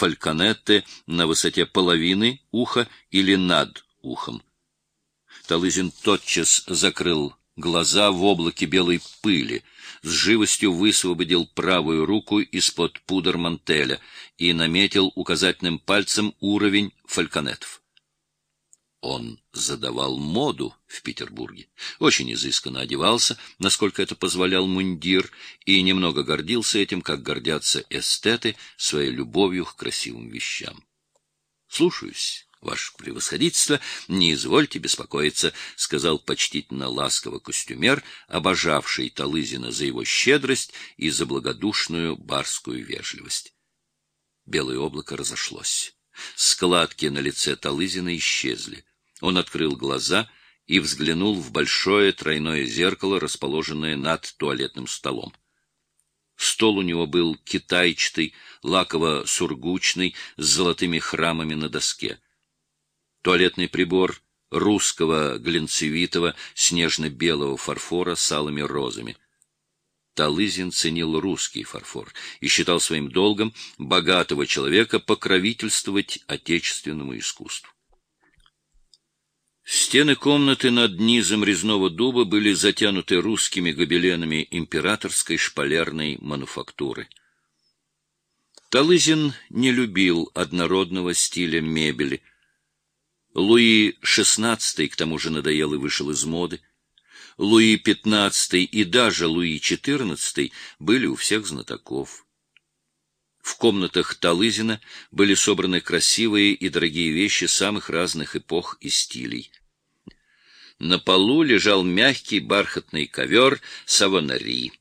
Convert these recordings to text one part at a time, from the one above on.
фальконетты на высоте половины уха или над ухом. Талызин тотчас закрыл глаза в облаке белой пыли, с живостью высвободил правую руку из-под пудр мантеля и наметил указательным пальцем уровень фальконетов. Он задавал моду в Петербурге, очень изысканно одевался, насколько это позволял мундир, и немного гордился этим, как гордятся эстеты своей любовью к красивым вещам. Слушаюсь. Ваше превосходительство, не извольте беспокоиться, — сказал почтительно ласково костюмер, обожавший Талызина за его щедрость и за благодушную барскую вежливость. Белое облако разошлось. Складки на лице Талызина исчезли. Он открыл глаза и взглянул в большое тройное зеркало, расположенное над туалетным столом. Стол у него был китайчатый, лаково-сургучный, с золотыми храмами на доске туалетный прибор русского глинцевитого снежно-белого фарфора с алыми розами. Талызин ценил русский фарфор и считал своим долгом богатого человека покровительствовать отечественному искусству. Стены комнаты над низом резного дуба были затянуты русскими гобеленами императорской шпалерной мануфактуры. Талызин не любил однородного стиля мебели, Луи XVI к тому же надоел и вышел из моды. Луи XV и даже Луи XIV были у всех знатоков. В комнатах Талызина были собраны красивые и дорогие вещи самых разных эпох и стилей. На полу лежал мягкий бархатный ковер савонари.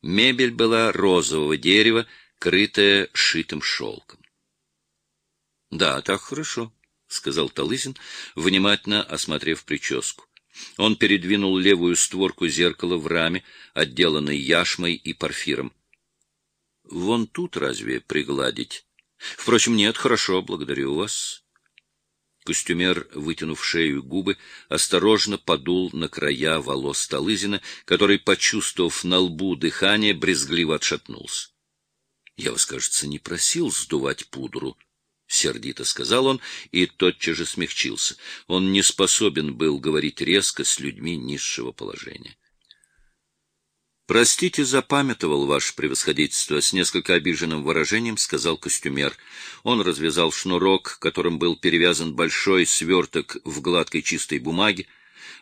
Мебель была розового дерева, крытая шитым шелком. Да, так хорошо. — сказал Талызин, внимательно осмотрев прическу. Он передвинул левую створку зеркала в раме, отделанной яшмой и порфиром. — Вон тут разве пригладить? — Впрочем, нет, хорошо, благодарю вас. Костюмер, вытянув шею и губы, осторожно подул на края волос Талызина, который, почувствовав на лбу дыхание, брезгливо отшатнулся. — Я вас, кажется, не просил сдувать пудру, — сердито сказал он и тотчас же смягчился. Он не способен был говорить резко с людьми низшего положения. «Простите, запамятовал ваше превосходительство», — с несколько обиженным выражением сказал костюмер. Он развязал шнурок, которым был перевязан большой сверток в гладкой чистой бумаге,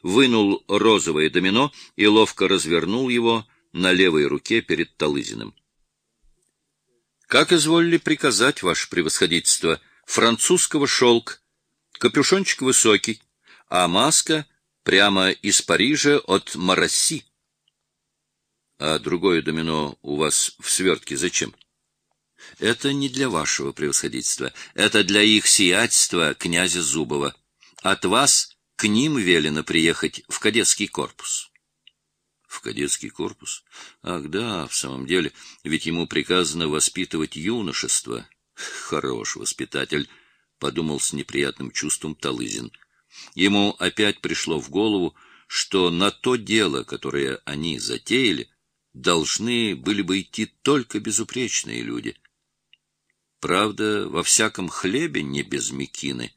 вынул розовое домино и ловко развернул его на левой руке перед Талызиным. Как изволили приказать, ваше превосходительство, французского шелк, капюшончик высокий, а маска прямо из Парижа от Марасси. А другое домино у вас в свертке зачем? Это не для вашего превосходительства, это для их сиятельства князя Зубова. От вас к ним велено приехать в кадетский корпус в кадетский корпус. Ах да, в самом деле, ведь ему приказано воспитывать юношество. Хорош воспитатель, подумал с неприятным чувством Талызин. Ему опять пришло в голову, что на то дело, которое они затеяли, должны были бы идти только безупречные люди. Правда, во всяком хлебе не без мекины.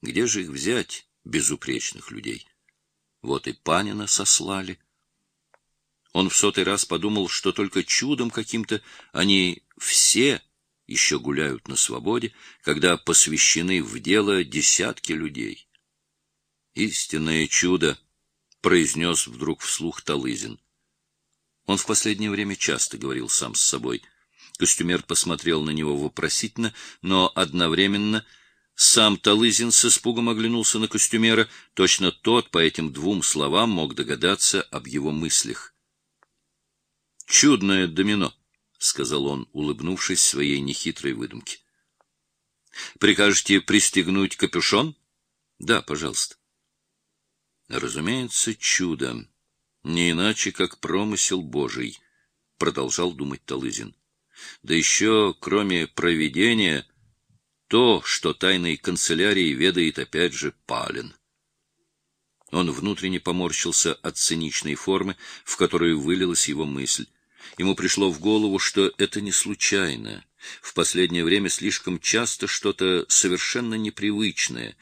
Где же их взять, безупречных людей? Вот и Панина сослали. Он в сотый раз подумал, что только чудом каким-то они все еще гуляют на свободе, когда посвящены в дело десятки людей. «Истинное чудо!» — произнес вдруг вслух Талызин. Он в последнее время часто говорил сам с собой. Костюмер посмотрел на него вопросительно, но одновременно сам Талызин с испугом оглянулся на костюмера, точно тот по этим двум словам мог догадаться об его мыслях. Чудное домино, — сказал он, улыбнувшись своей нехитрой выдумке. — Прикажете пристегнуть капюшон? — Да, пожалуйста. — Разумеется, чудо. Не иначе, как промысел Божий, — продолжал думать Талызин. Да еще, кроме провидения, то, что тайной канцелярии ведает опять же Палин. Он внутренне поморщился от циничной формы, в которую вылилась его мысль. Ему пришло в голову, что это не случайно, В последнее время слишком часто что-то совершенно непривычное,